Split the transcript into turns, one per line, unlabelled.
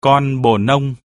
Con bồ nông.